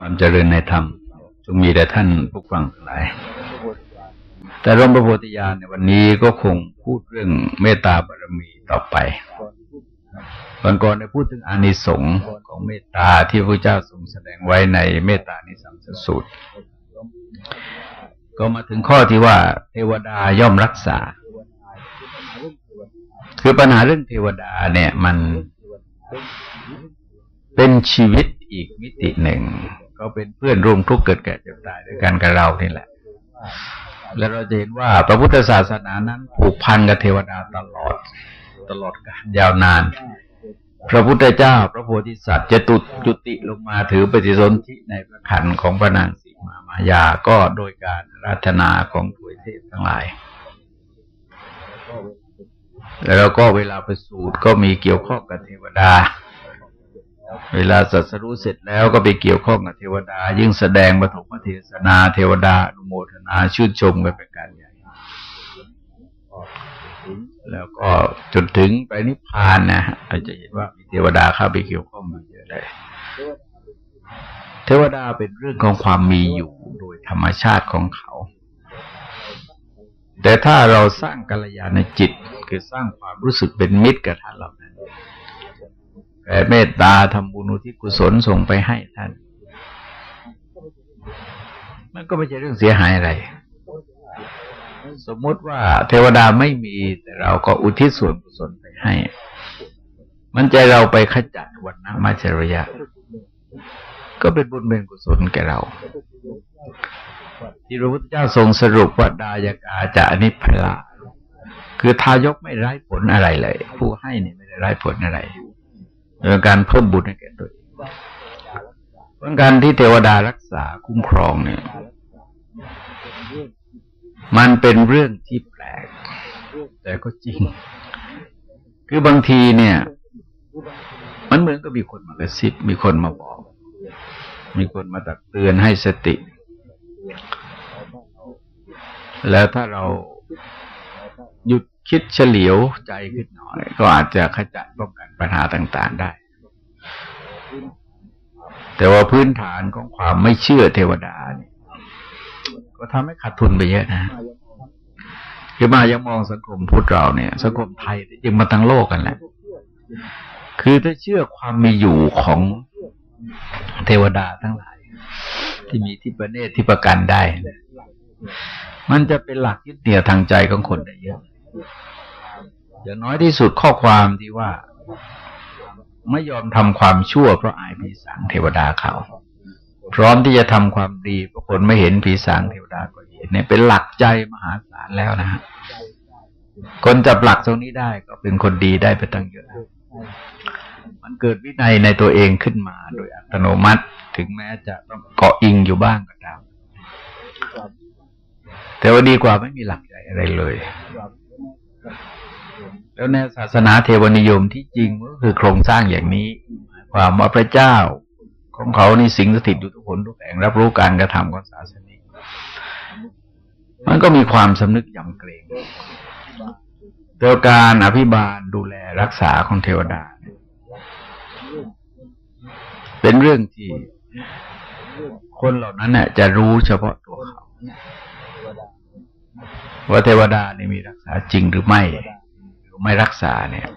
ความเจริญในธรรมจงมีแต่ท่านผู้ฟังทั้งหลาย แต่ร่มพระโพธิญาณในวันนี้ก็คงพูดเรื่องเมตตาบารมีต่อไปวันก่อนได้พูดถึงอานิสงส์ของเมตตาที่พระเจ้าทรงแสดงไว้ในเมตตานิสัมสสูตร ก็มาถึงข้อที่ว่าเทวดาย่อมรักษา คือปัญหาเรื่องเทวดาเนี่ยมันเป็นชีวิตอีกมิติหนึ่ง ก็เป็นเพื่อนร่วมทุกข์เกิดแก่เจ็บตายด้วยกันกับเรานี่แหละ แล้วเราจะเห็นว่าพระพุทธศาสนานั้นผูกพันกับเทวดาตลอด ตลอดกาลยาวนาน พระพุทธเจ้า พระโพธิสัตว์จะตุจุติลงมาถือปฏิสนธิในพระขันของพระนางสีมามายาก็โดยการรัตนาของถวยเทพทั้งหลายแล้วก็เวลาไปสูตรก็มีเกี่ยวข้องกับเทวดา เวลาสัสรู้เสร็จแล้วก็ไปเกี่ยวข้องกับเทวดา ยิ่งแสดงปฐมเทศนา เทวดาอนุโมทนาชื่นชมกันเป็นการใหญ่ แล้วก็จนถึงไปนิพพานนะอาจจะเห็นว่ามีเทวดาเข้าไปเกี่ยวข้องมาเยอะเลยเทวดาเป็นเรื่องของความมีอยู่โดยธรรมชาติของเขา แต่ถ้าเราสร้างกัลยาณจิตคือสร้างความรู้สึกเป็นมิตรกับท่านเหล่า แผ่เมตตาทำบุญอุทิศกุศลส่งไปให้ท่าน มันก็ไม่ใช่เรื่องเสียหายอะไร สมมติว่าเทวดาไม่มีแต่เราก็อุทิศส่วนกุศลไปให้ มันใจเราไปขจัดวันนะมาจริยะ ก็เป็นบุญเป็นกุศลแก่เรา ที่พระพุทธเจ้าทรงสรุปว่าดายกาจะอนิพพลาคือทายกไม่ไร้ผลอะไรเลย ผู้ให้เนี่ยไม่ได้ไร้ผลอะไร เรื่องการเพิ่มบุญให้แก่ตัวเองเรื่องการที่เทวดารักษาคุ้มครองเนี่ย มันเป็นเรื่องที่แปลก แต่ก็จริง คือบางทีเนี่ย มันเหมือนก็มีคนมากระซิบ มีคนมาบอก มีคนมาตักเตือนให้สติ แล้วถ้าเราหยุดคิดเฉลียวใจขึ้นหน่อย ก็อาจจะขจัดป้องกันปัญหาต่าง ๆ ได้ แต่ว่าพื้นฐานของความไม่เชื่อเทวดาเนี่ยก็ทำให้ขาดทุนไปเยอะนะคือมายังมองสังคมพุทธเราเนี่ย สังคมไทยจริงมาทั้งโลกกันแหละคือถ้าเชื่อความมีอยู่ของเทวดาทั้งหลาย ที่มีที่ประเนตที่ประกันได้ มันจะเป็นหลักยึดเหนี่ยวทางใจของคนได้เยอะอย่างน้อยที่สุดข้อความที่ว่า ไม่ยอมทำความชั่วเพราะอายผีสางเทวดาเขา พร้อมที่จะทำความดีเพราะคนไม่เห็นผีสางเทวดาก็เห็นเนี่ยเป็นหลักใจมหาศาลแล้วนะฮะคนจับหลักตรงนี้ได้ก็เป็นคนดีได้ไปตั้งเยอะมันเกิดวินัยในตัวเองขึ้นมาโดยอัตโนมัติถึงแม้จะต้องเกาะอิงอยู่บ้างก็ตามแต่ว่าดีกว่าไม่มีหลักใจอะไรเลย แล้วในศาสนาเทวนิยมที่จริงก็คือโครงสร้างอย่างนี้ ความว่าพระเจ้าของเขานี่สิงสถิตอยู่ทุกคนทุกแห่งรับรู้การกระทำของศาสนามันก็มีความสำนึกยำเกรงโดยการอภิบาลดูแลรักษาของเทวดา เป็นเรื่องที่คนเหล่านั้นเนี่ยจะรู้เฉพาะตัวเขา ว่าเทวดานี่มีรักษาจริงหรือไม่ ไม่รักษาเนี่ย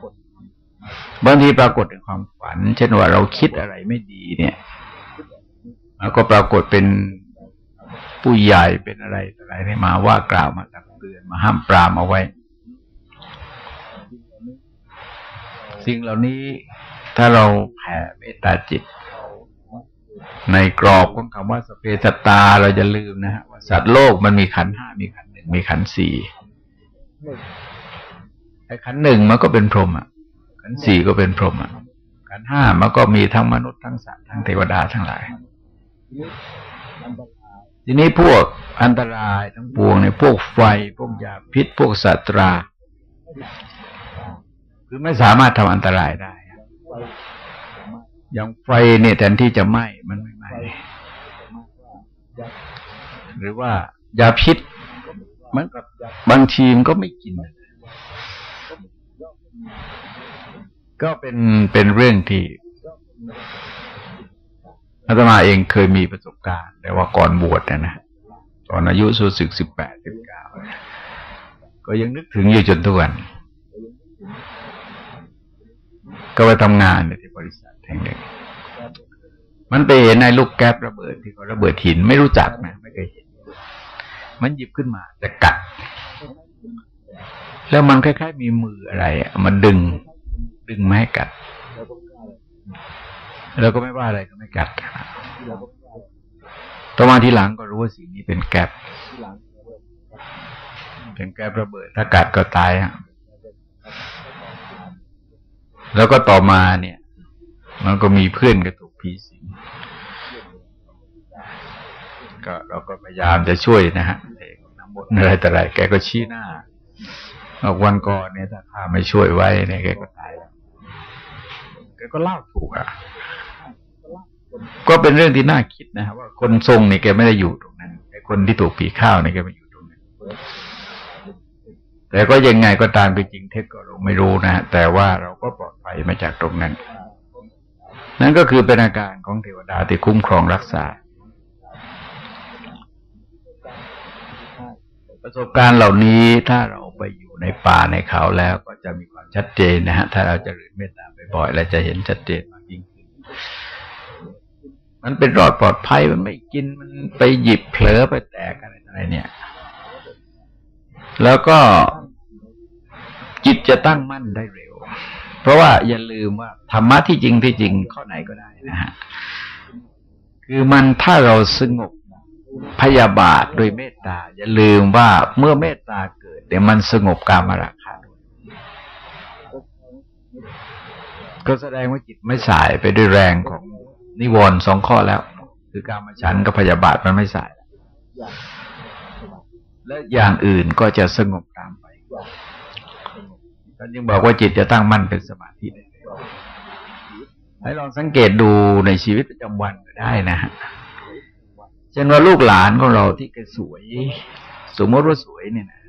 บางทีปรากฏในความฝัน เช่นว่าเราคิดอะไรไม่ดีเนี่ยแล้วก็ปรากฏเป็นผู้ใหญ่เป็นอะไรอะไรนี่มาว่ากล่าวมาตักเตือนมาห้ามปรามเอาไว้ สิ่งเหล่านี้ถ้าเราแผ่เมตตาจิต ในกรอบของคำว่าสเปสตาเราจะลืมนะฮะว่าสัตว์โลกมันมีขันห้ามีขันหนึ่งมีขันสี่ ไอ้ขันหนึ่งมันก็เป็นพรหมอะขันสี่ก็เป็นพรหมอะขันห้ามันก็มีทั้งมนุษย์ทั้งสัตว์ทั้งเทวดาทั้งหลาย ทีนี้พวกอันตรายทั้งปวงเนี่ยพวกไฟพวกยาพิษพวกสัตรา คือไม่สามารถทำอันตรายได้ อย่างไฟเนี่ยแทนที่จะไหม้มันไม่ไหม้หรือว่ายาพิษมันก็บางทีมันก็ไม่กิน ก็เป็นเป็นเรื่องที่อาตมาเองเคยมีประสบการณ์ แต่ว่าก่อนบวชนะนะตอนอายุสุสึกสิบแปดสิบเก้าก็ยังนึกถึงอยู่จนทุกวัน ก็ไปทำงานในที่บริษัทแห่งหนึ่งมันไปเห็นในลูกแก๊ประเบิดที่เขาระเบิดหินไม่รู้จักนะไม่เคยเห็น มันหยิบขึ้นมาจะกัด แล้วมันคล้ายๆมีมืออะไรอะมันดึง ดึงไม่ให้กัด แล้วก็ไม่ว่าอะไรก็ไม่กัดต่อมาทีหลังก็รู้ว่าสิ่งนี้เป็นแก๊ปเป็นแก๊ประเบิดถ้ากัดก็ตายฮะแล้วก็ต่อมาเนี่ย มันก็มีเพื่อนกระถูกผีสิงก็เราก็พยายามจะช่วยนะฮะน้ำมนอะไรแต่ไรแกก็ชี้หน้า วันก่อนเนี่ยถ้าข้าไม่ช่วยไว้เนี่ยแกก็ตายแกก็เล่าถูกอะ ก็เป็นเรื่องที่น่าคิดนะว่าคนทรงเนี่ยแกไม่ได้อยู่ตรงนั้นไอ้คนที่ถูกผีข้าวเนี่ยแกไม่อยู่ตรงนั้น แต่ก็ยังไงก็ตามไปจริงเท็จก็เราไม่รู้นะแต่ว่าเราก็ปลอดภัยมาจากตรงนั้น นั่นก็คือเป็นอาการของเทวดาที่คุ้มครองรักษาประสบการณ์เหล่านี้ถ้าเรา ไปอยู่ในป่าในเขาแล้วก็จะมีความชัดเจนนะฮะถ้าเราจะเรืนเมตตาบ่อยๆและจะเห็นชัดเจนมากยิ่งขึ้นมันเป็นรอดปลอดภัยมันไม่กินมันไปหยิบเผลอไปแตกอะไรอะไรเนี่ย แล้วก็จิตจะตั้งมั่นได้เร็ว เพราะว่าอย่าลืมว่าธรรมะที่จริงที่จริงข้อไหนก็ได้นะฮะคือมันถ้าเราสงบพยาบาทโดยเมตตา อย่าลืมว่าเมื่อเมตตา เกิดเดี๋ยวมันสงบกามราคะก็แสดงว่าจิตไม่สายไปด้วยแรงของนิวรณ์สองข้อแล้ว คือการมาฉันกับพยาบาทมันไม่สาย และอย่างอื่นก็จะสงบตามไปท่านยังบอกว่าจิตจะตั้งมั่นเป็นสมาธิได้ให้ลองสังเกตดูในชีวิตประจำวันก็ได้นะฮะเช่นว่าลูกหลานของเราที่แกสวย สมมติว่าสวยเนี่ยนะ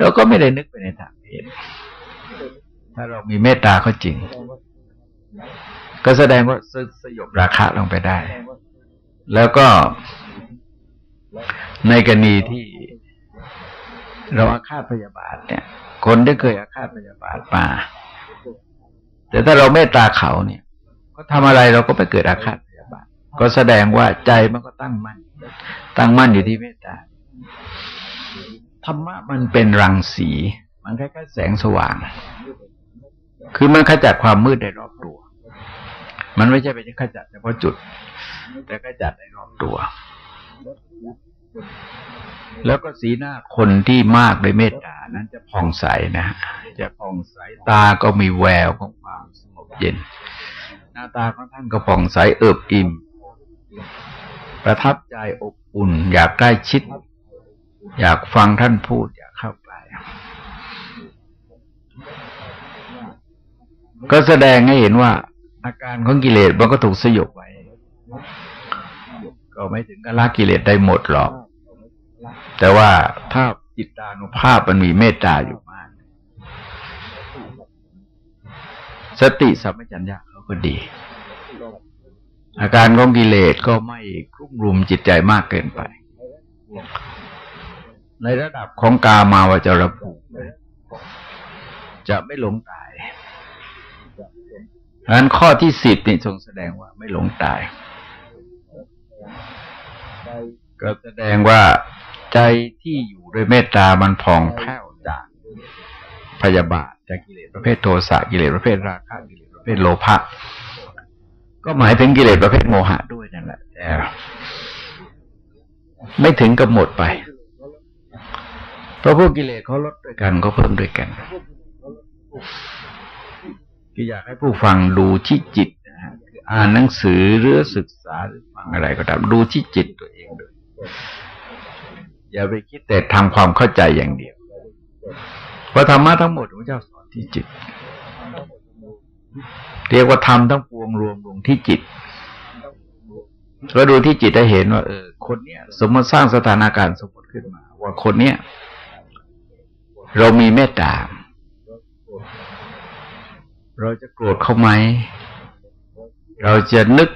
เราก็ไม่ได้นึกไปในทางเพศถ้าเรามีเมตตาเขาจริง ก็แสดงว่าสสยบราคะลงไปได้ แล้วก็ในกรณีที่เราอาฆาตพยาบาทเนี่ย คนที่เคยอาฆาตพยาบาทมาแต่ถ้าเราเมตตาเขาเนี่ยก็ทำอะไรเราก็ไปเกิดอาฆาตพยาบาท ก็แสดงว่าใจมันก็ตั้งมั่น ตั้งมั่นอยู่ที่เมตตา ธรรมะมันเป็นรังสี มันคล้ายๆแสงสว่าง คือมันขจัดความมืดได้รอบตัว มันไม่ใช่ไปขจัดเฉพาะจุด แต่ขจัดได้รอบตัว แล้วก็สีหน้าคนที่มากด้วยเมตตานั้นจะผ่องใสนะ จะผ่องใสตาก็มีแววของความสงบเย็น หน้าตาของท่านก็ผ่องใสเอิบอิ่ม ประทับใจอบอุ่นอยากใกล้ชิด อยากฟังท่านพูด อยากเข้าไป ก็แสดงให้เห็นว่า อาการของกิเลสมันก็ถูกสยบไว้ ก็ไม่ถึงกับละกิเลสได้หมดหรอก แต่ว่าถ้าจิตานุภาพมันมีเมตตาอยู่มาก สติสัมปชัญญะเขาก็ดีอาการของกิเลสก็ไม่ครุ่มรุมจิตใจมากเกินไป ในระดับของกามาวจรภูมิจะไม่หลงตายดังนั้นข้อที่สิบนี่ทรงแสดงว่าไม่หลงตาย ก็แสดงว่าใจที่อยู่ด้วยเมตตามันผ่องแผ้วจากพยาบาทจากกิเลสประเภทโทสะกิเลสประเภทราคะกิเลสประเภทโลภะก็หมายถึงกิเลสประเภทโมหะด้วยนั่นแหละแต่ไม่ถึงกับหมดไป เพราะพวกกิเลสเขาลดด้วยกันก็เพิ่มด้วยกันก็อยากให้ผู้ฟังดูที่จิตนะฮะอ่านหนังสือหรือศึกษาหรือฟังอะไรก็ตามดูที่จิตตัวเองด้วยอย่าไปคิดแต่ทำความเข้าใจอย่างเดียวเพราะธรรมะทั้งหมดพระเจ้าสอนที่จิต เรียกว่าทำทั้งปวงรวมลงที่จิตก็ดูที่จิตได้เห็นว่าเออคนเนี้ย สมมติสร้างสถานการณ์สมมติขึ้นมา ว่าคนเนี้ย เรามีเมตตา เราจะโกรธเขาไหม เราจะนึก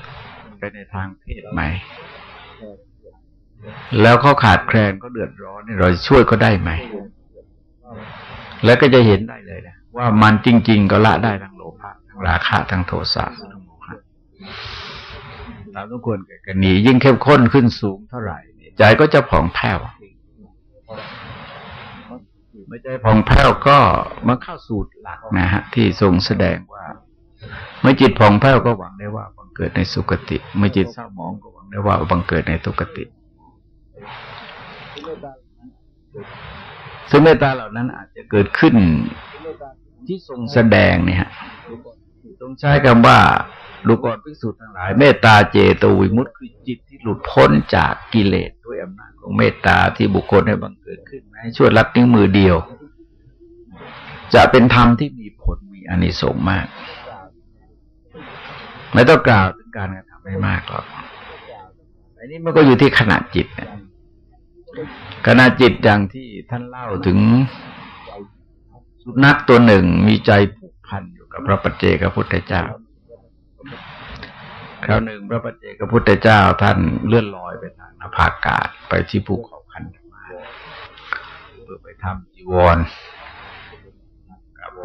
ไปในทางเพศไหม แล้วเขาขาดแคลนก็เดือดร้อนเนี่ยเราช่วยเขาได้ไหม แล้วก็จะเห็นได้เลยนะว่ามันจริง ๆ ก็ละได้ทั้งโลภะทั้งราคะทั้งโทสะทั้งโมหะตามทุกคนแก่กันนี้ยิ่งเข้มข้นขึ้นสูงเท่าไหร่ใจก็จะผ่องแผ้ว ไม่ใจผ่องแผ้วก็มาเข้าสูตรหลักนะฮะที่ทรงแสดงว่า เมื่อจิตผ่องแผ้วก็หวังได้ว่าบังเกิดในสุคติ เมื่อจิตเศร้าหมองก็หวังได้ว่าบังเกิดในทุกติซึ่งเมตตาเหล่านั้นอาจจะเกิดขึ้นที่ทรงแสดงเนี่ยฮะทรงใช้คำว่า ดูก่อนภิกษุทั้งหลาย เมตตาเจโตวิมุตติคือจิตที่หลุดพ้นจากกิเลสด้วยอำนาจของเมตตาที่บุคคลให้บังเกิดขึ้นแม้ช่วยลัดนิ้วมือเดียว จะเป็นธรรมที่มีผลมีอานิสงส์มาก ไม่ต้องกล่าวถึงการกระทำไม่มากหรอกอันนี้มันก็อยู่ที่ขนาดจิตนี่ยขณะจิตอย่างที่ท่านเล่าถึงสุนัขตัวหนึ่งมีใจผูกพันอยู่กับพระปัจเจกพุทธเจ้า คราวหนึ่งพระปัจเจกพุทธเจ้าท่านเลื่อนลอยไปทางนภาอากาศไปที่ภูเขาคันธมาเพื่อไปทำจีวร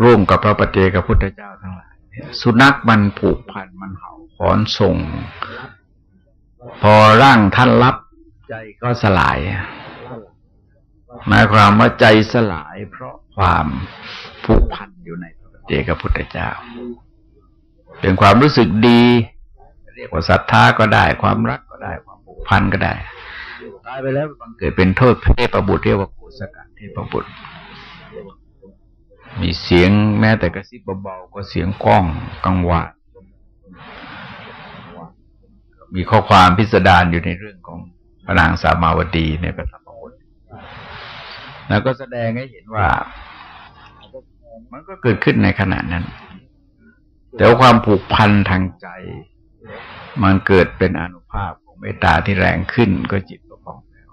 ร่วมกับพระปัจเจกพุทธเจ้าทั้งหลายสุนัขมันผูกพันมันเห่าขอนส่ง พอร่างท่านรับใจก็สลายหมายความว่าใจสลาย เพราะความผูกพันอยู่ในพระเจกพุทธเจ้าเป็นความรู้สึกดี เรียกว่าศรัทธาก็ได้ ความรักก็ได้ ความผูกพันก็ได้ ตายไปแล้วบังเกิดเป็นโทษเทพบุตรเรียกว่าโกสกัดเทพบุตร มีเสียงแม้แต่กระซิบเบาๆก็เสียงก้องกังวานมีข้อความพิสดารอยู่ในเรื่องของพระนางสามาวดีในพระธรรมบทแล้วก็แสดงให้เห็นว่า มันก็เกิดขึ้นในขณะนั้น แต่ความผูกพันทางใจ มันเกิดเป็นอนุภาพของเมตตาที่แรงขึ้นก็จิตก็ปองแล้ว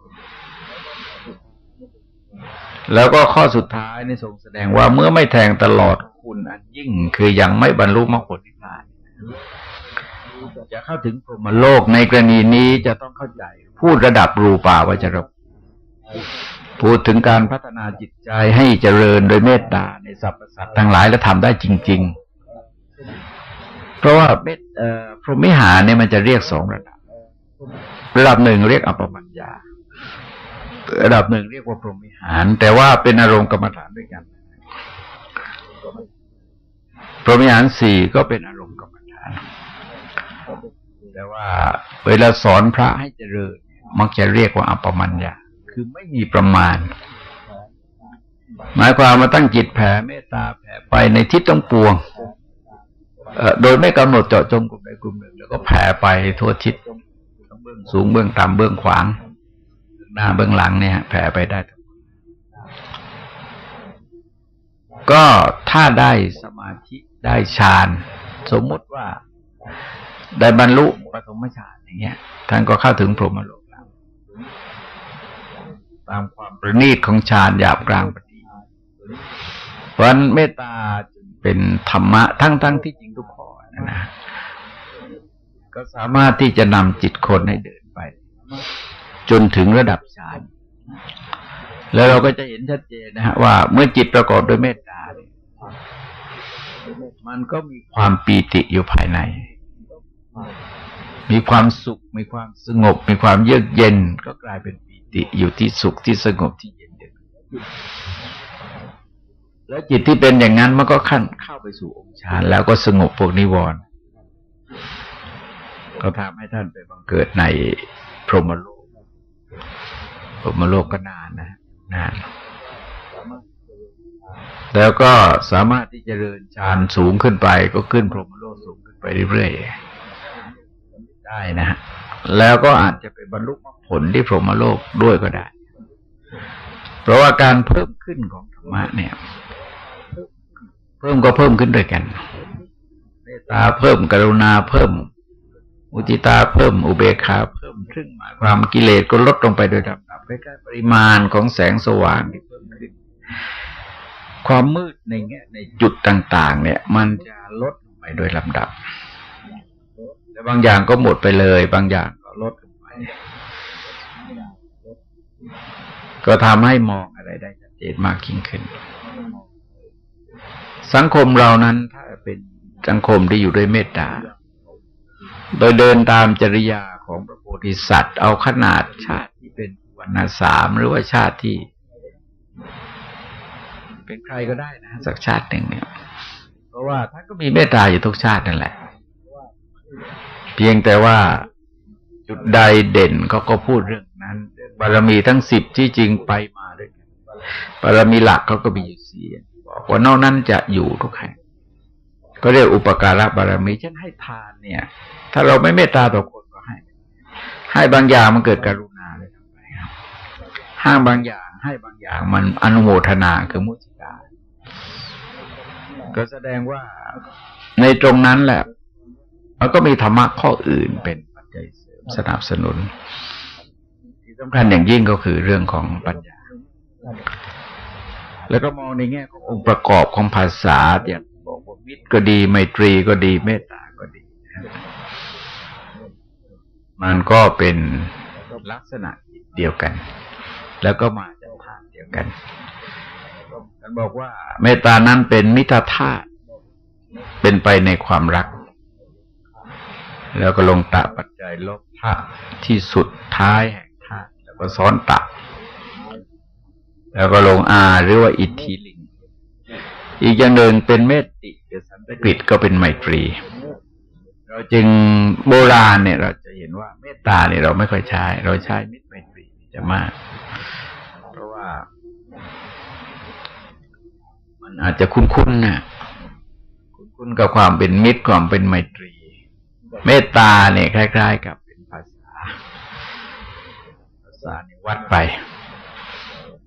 แล้วก็ข้อสุดท้ายในทรงแสดงว่าเมื่อไม่แทงตลอดคุณอันยิ่ง คือยังไม่บรรลุมรรคผลนิพพานจะเข้าถึงพรหมโลกในกรณีนี้จะต้องเข้าใจ พูดระดับรูปาวจรพูดถึงการพัฒนาจิตใจให้เจริญโดยเมตตาในสรรพสัตว์ทั้งหลายและทำได้จริง ๆ เพราะว่าเมตพรหมิหารเนี่ยมันจะเรียกสองระดับ ระดับหนึ่งเรียกอัปปมัญญาระดับหนึ่งเรียกว่าพรหมิหาร แต่ว่าเป็นอารมณ์กรรมฐานด้วยกันพรหมิหารสี่ก็เป็นอารมณ์กรรมฐานแต่ว่าเวลาสอนพระให้เจริญมักจะเรียกว่าอัปปมัญญาคือไม่มีประมาณ หมายความมาตั้งจิตแผ่เมตตาแผ่ไปในทิศต้องปวง โดยไม่กำหนดเจาะจงกลุ่มใดกลุ่มหนึ่งแล้วก็แผ่ไปทั่วทิศสูงเบื้องต่ำเบื้องขวางหน้าเบื้องหลังเนี่ยแผ่ไปได้ ก็ถ้าได้สมาธิได้ฌานสมมติว่าได้บรรลุปฐมฌานอย่างเงี้ยท่านก็เข้าถึงพรหมโลกแล้วตามความประณีตของฌานหยาบกลางปฏิเพราะนั้นเมตตาจ เป็นธรรมะทั้งๆทที่จริงทุกข้อนะนะก็สามารถที่จะนำจิตคนให้เดินไป จนถึงระดับฌานแล้วเราก็จะเห็นชัดเจนนะฮะว่าเมื่อจิตประกอบด้วยเมตตาเนี่ยมันก็มีความปีติอยู่ภายใน มีความสุข มีความสงบ มีความเยือกเย็น ก็กลายเป็นปีติอยู่ที่สุขที่สงบที่เย็นเย็น แล้วจิตที่เป็นอย่างนั้นมันก็ขั้นเข้าไปสู่องค์ฌานแล้วก็สงบพวกนิวรณ์ก็ทำให้ท่านไปบังเกิดในพรหมโลก พรหมโลกก็นานนะนานแล้วก็สามารถที่จะเดินฌานสูงขึ้นไป ก็ขึ้นพรหมโลกสูงขึ้นไปเรื่อยๆได้นะฮะแล้วก็อาจจะไปบรรลุผลที่พรหมโลกด้วยก็ได้ เพราะว่าการเพิ่มขึ้นของธรรมะเนี่ย เพิ่มก็เพิ่มขึ้นด้วยกันเมตตาเพิ่มกรุณาเพิ่มมุติตาเพิ่ม อุเบกขาเพิ่มซึ่งหมายความกิเลสก็ลดลงไปโดยลำดับใกล้ๆปริมาณของแสงสว่างที่เพิ่มขึ้น ความมืดในแง่ในจุดต่าง ๆ เนี่ย มันจะลดลงไปโดยลำดับแต่บางอย่างก็หมดไปเลย บางอย่างก็ลดลงไป ก็ทำให้มองอะไรได้ชัดเจนมากยิ่งขึ้น สังคมเรานั้นถ้าเป็นสังคมที่อยู่ด้วยเมตตา โดยเดินตามจริยาของพระโพธิสัตว์ เอาขนาดชาติที่เป็นวันนาสามหรือว่าชาติที่ เป็นใครก็ได้นะสักชาติหนึ่งเนี่ย เพราะว่าท่านก็มีเมตตาอยู่ทุกชาตินั่นแหละ เพียงแต่ว่าจุดใดเด่นเขาก็พูดเรื่อง บารมีทั้งสิบที่จริงไปมาด้วยกันบารมีหลักเขาก็มีอยู่สี่บอกว่านอกนั้นจะอยู่ทุกแห่งก็เรียกอุปการะบารมีเช่นให้ทานเนี่ย ถ้าเราไม่เมตตาต่อคนก็ให้ ให้บางอย่างมันเกิดการุณาเลยทำไปครับห้างบางอย่างให้บางอย่างมันอนุโมทนาคือมุทิตาก็แสดงว่าในตรงนั้นแหละมันก็มีธรรมะข้ออื่นเป็นปัจจัยเสริมสนับสนุน สำคัญอย่างยิ่งก็คือเรื่องของปัญญา แล้วก็มองในแง่ขององค์ประกอบของภาษาอย่างบอกว่ามิตรก็ดีไมตรีก็ดีเมตตาก็ดี มันก็เป็นลักษณะเดียวกัน แล้วก็มาจากทางเดียวกันท่านบอกว่า เมตตานั้นเป็นมิตรธาตุเป็นไปในความรัก แล้วก็ลงตะปัจจัยลบธาที่สุดท้ายแห่ง ก็ซ้อนตะ แล้วก็ลงอาหรือว่าอิทธิลิง อีกอย่างหนึ่งเป็นเมตติหรือสันติกฤตก็เป็นไมตรี เราจึงโบราณเนี่ย เราจะเห็นว่าเมตตาเนี่ยเราไม่ค่อยใช้ เราใช้มิตรไมตรีจะมาก เพราะว่า มันอาจจะคุ้นๆนะคุ้นๆกับความเป็นมิตรความเป็นไมตรี เมตตาเนี่ยคล้าย ๆ กับาเนี่ยวัดไป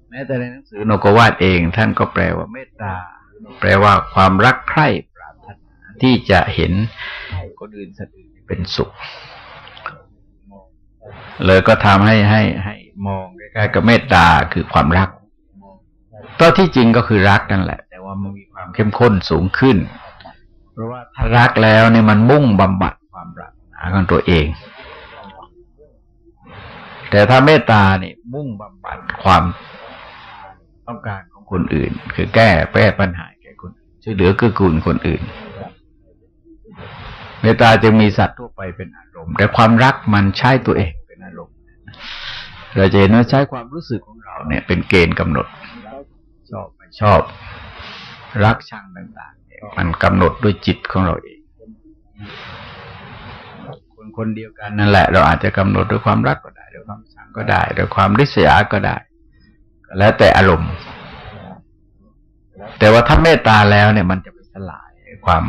แม้แต่ในหนังสือโนกวาดเอง ท่านก็แปลว่าเมตตา แปลว่าความรักใคร่ปรารถนาที่จะเห็นคนอื่นสัตว์อื่นเป็นสุข เลยก็ทำให้ให้ให้มองใกล้ๆกับเมตตาคือความรักก็ที่จริงก็คือรักนั่นแหละ แต่ว่ามันมีความเข้มข้นสูงขึ้น เพราะว่าถ้ารักแล้วเนี่ยมันมุ่งบำบัดความรักหาของตัวเอง แต่ถ้าเมตตาเนี่ยมุ่งบำบัดความต้องการของคนอื่น คือแก้แก้ปัญหาแก่คนช่วยเหลือกื้อกูลคนอื่น เมตตาจึงมีสัตว์ทั่วไปเป็นอารมณ์ แต่ความรักมันใช้ตัวเองเป็นอารมณ์เราจะเห็นว่าใช้ความรู้สึกของเราเนี่ย เป็นเกณฑ์กำหนด ชอบไม่ชอบ รักชังต่าง ๆ เนี่ย มันกำหนดด้วยจิตของเราเองคนคนเดียวกันนั่นแหละ เราอาจจะกำหนดด้วยความรักก็ได้ ด้วยความชังก็ได้ด้วยความริษยาก็ได้ แล้วแต่อารมณ์ แต่ว่าถ้าเมตตาแล้วเนี่ยมันจะไปสลายความ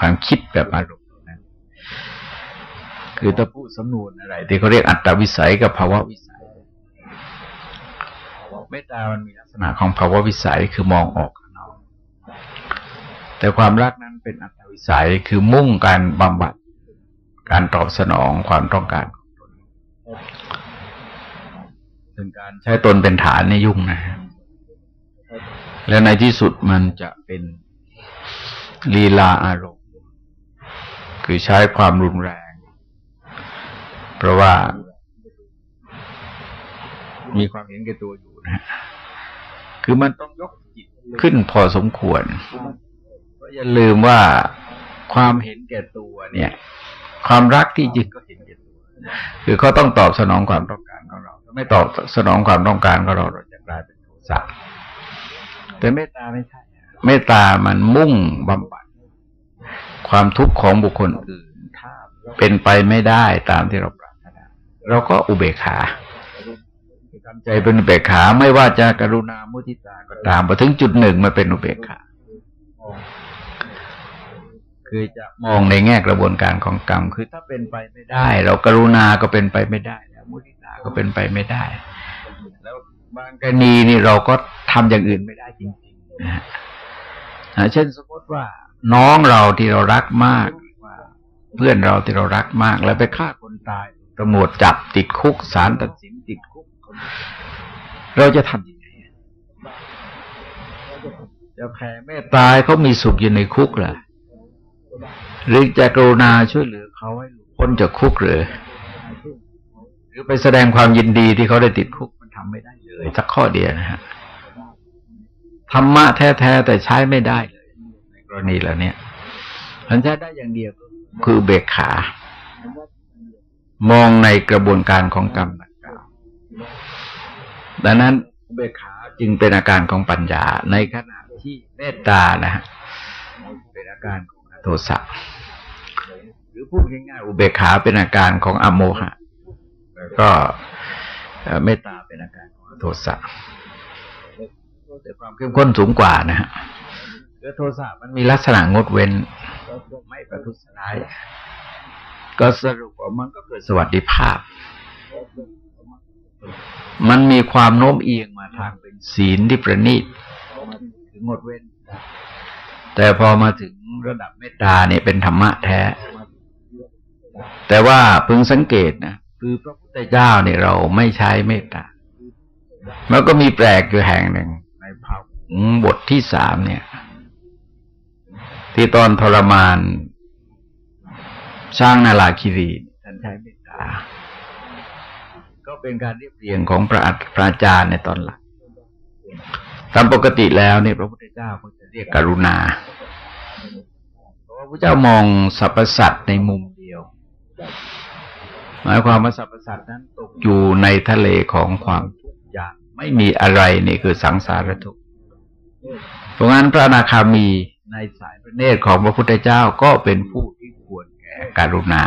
ความคิดแบบอารมณ์นั้นคือถ้าพูดสำนวนอะไร ที่เขาเรียกอัตตวิสัยกับภาวะวิสัยเมตตามันมีลักษณะของภาวะวิสัยคือมองออกนอกแต่ความรักนั้นเป็นอัตตวิสัยคือมุ่งการบำบัดการตอบสนองความต้องการของตน ซึ่งการใช้ตนเป็นฐานในยุ่งนะและในที่สุดมันจะเป็นลีลาอารมณ์ คือใช้ความรุนแรง เพราะว่า มีความเห็นแก่ตัวอยู่นะคือมันต้องยกจิตขึ้นพอสมควรเพราะอย่าลืมว่าความเห็นแก่ตัวเนี่ย ความรักที่จริงก็เห็นแก่ตัวคือเขาต้องตอบสนองความต้องการ ไม่ตอบสนองความต้องการของเราเราจะกลายเป็นโทสะแต่เมตตาไม่ใช่เมตตามันมุ่งบำบัดความทุกข์ของบุคคลอื่นถ้าเป็นไปไม่ได้ตามที่เราปรารถนาเราก็อุเบกขาทำใจเป็นอุเบกขาไม่ว่าจะกรุณามุทิตาก็ตามพอถึงจุดหนึ่งมาเป็นอุเบกขาคือจะมองในแง่กระบวนการของกรรม คือถ้าเป็นไปไม่ได้ เรากรุณาก็เป็นไปไม่ได้แล้วมุทิ ก็เป็นไปไม่ได้ แล้วบางกรณีนี่เราก็ทำอย่างอื่นไม่ได้จริงๆนะฮะเช่นสมมติว่าน้องเราที่เรารักมาก เพื่อนเราที่เรารักมาก แล้วไปฆ่าคนตายตำรวจจับติดคุกศาลตัดสินติดคุก เราจะทำยังไงจะแผ่เมตตาเขามีสุขอยู่ในคุกเหรอหรือจะกรุณาช่วยเหลือเขาให้พ้นจากคุกหรือ รือไปแสดงความยินดีที่เขาได้ติดคุกมันทำไม่ได้เลยสักข้อเดียวนะฮะธรรมะแท้ๆแต่ใช้ไม่ได้เลยในกรณีแล้วเนี่ยมันใช้ได้อย่างเดียวคือเบกขา มองในกระบวนการของกรรมดังกล่าวดังนั้นเบกขาจึงเป็นอาการของปัญญาในขณะที่เมตตานะฮะเป็นอาการของโทสะหรือพูดง่ายๆอุเบกขาเป็นอาการของอโมหะ แล้วก็เมตตาเป็นอาการของโทสะแต่ความเข้มข้นสูงกว่านะฮะโทสะมันมีลักษณะงดเว้นไม่ประทุษร้าย ก็สรุปว่ามันก็เกิดสวัสดิภาพ มันมีความโน้มเอียงมาทางเป็นศีลที่ประณีตถึงงดเว้น แต่พอมาถึงระดับเมตตาเนี่ยเป็นธรรมะแท้ แต่ว่าพึงสังเกตนะ คือพระพุทธเจ้าเนี่ยเราไม่ใช้เมตตา มันก็มีแปลกอยู่แห่งหนึ่ง ในภาคบทที่สามเนี่ย ที่ตอนทรมานสร้างนาลาคิรีท่านใช้เมตตา ก็เป็นการเรียบเรียงของพระอัพระอาจารย์ในตอนหลังตามปกติแล้วเนี่ยพระพุทธเจ้าก็จะเรียกกรุณา เพราะว่าพระเจ้ามองสรรพสัตว์ในมุม หมายความว่าสรรพสัตว์นั้นตกอยู่ในทะเลของความทุกข์ยางไม่มีอะไรนี่คือสังสารทุกข์เพราะงั้นพระอนาคามีในสายพระเนตรของพระพุทธเจ้าก็เป็นผู้ที่ควรแก่การุณา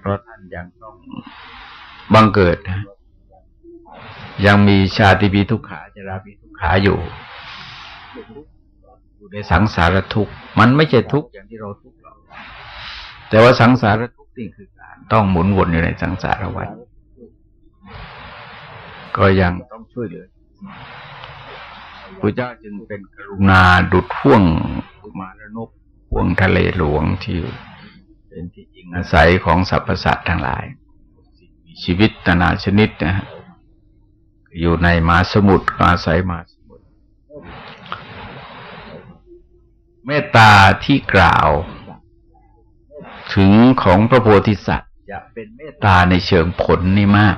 เพราะท่านยังต้องบังเกิดนะยังมีชาติปีทุกขาจราปีทุกขาอยู่อยู่ในสังสารทุกข์มันไม่ใช่ทุกข์อย่างที่เราทุกข์หรอกแต่ว่าสังสารทุกข์นี่คือก ต้องหมุนวนอยู่ในสังสารวัฏก็ยังต้องช่วยเหลือพระเจ้าจึงเป็นกรุณาดุดห่วงกุมารนกห่วงทะเลหลวงที่เป็นที่จริงอาศัยของสรรพสัตว์ทั้งหลาย มีชีวิตนานาชนิดนะฮะอยู่ในมหาสมุทรก็อาศัยมหาสมุทรเมตตาที่กล่าว ถึงของพระโพธิสัตว์จะเป็นเม ตตาในเชิงผลนี่มาก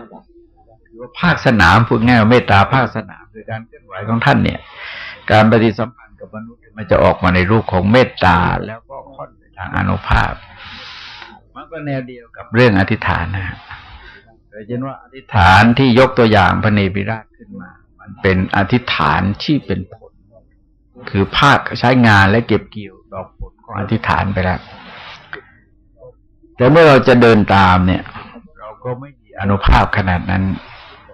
คือว่าภาคสนามพูดง่ายว่าเมตตาภาคสนามคือการเคลื่อนไหวของท่านเนี่ย การปฏิสัมพันธ์กับมนุษย์มันจะออกมาในรูปของเมตตาแล้วก็ค่อนไปทางอนุภาพ มันก็แนวเดียวกับเรื่องอธิษฐานนะโดยเช่นว่าอธิษฐานที่ยกตัวอย่างพระเนบิราชขึ้นมา มันเป็นอธิษฐานที่เป็นผล คือภาคใช้งานและเก็บเกี่ยวดอกผลของอธิษฐานไปแล้ว แต่เมื่อเราจะเดินตามเนี่ย เราก็ไม่มีอนุภาพขนาดนั้น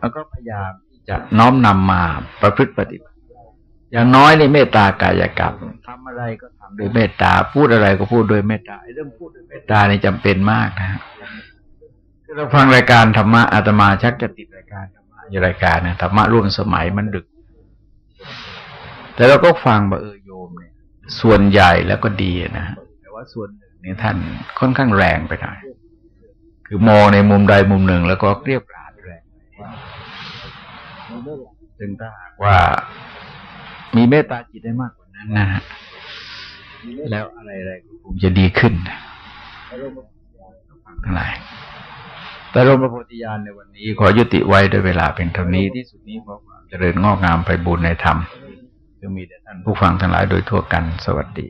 แล้วก็พยายามที่จะน้อมนำมาประพฤติปฏิบัติ อย่างน้อยในเมตตากายกรรมทำอะไรก็ทำด้วยเมตตาพูดอะไรก็พูดด้วยเมตตาเรื่องพูดด้วยเมตตานี่จำเป็นมากนะคือเราฟังรายการธรรมะอาตมาชักจะติดรายการธรรมะอยู่รายการนะธรรมะร่วมสมัยมันดึก แต่เราก็ฟังว่าเออโยมเนี่ยส่วนใหญ่แล้วก็ดีนะแต่ว่าส่วนห เนี่ยท่านค่อนข้างแรงไปหน่อยคือมองในมุมใดมุมหนึ่งแล้วก็เรียบราดแรงซึ่งถ้าหากว่ามีเมตตาจิตได้มากกว่านั้นนะฮะแล้วอะไรๆก็คงจะดีขึ้นทั้งหลายแต่รมพระโพธิญาณในวันนี้ขอยุติไว้ด้วยเวลาเป็นเท่านี้ที่สุดนี้ขอความเจริญงอกงามไปบุญในธรรมจะมีแด่ท่านผู้ฟังทั้งหลายโดยทั่วกันสวัสดี